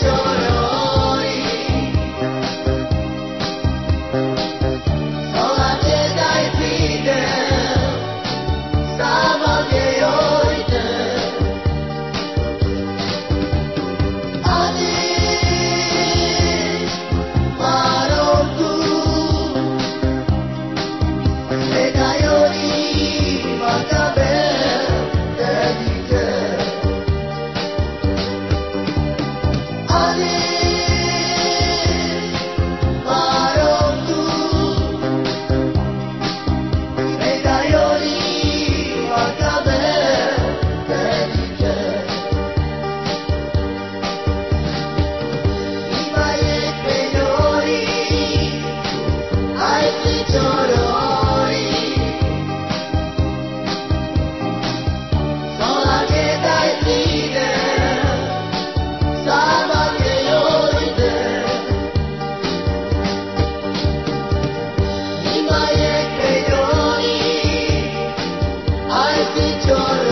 joy. the joy.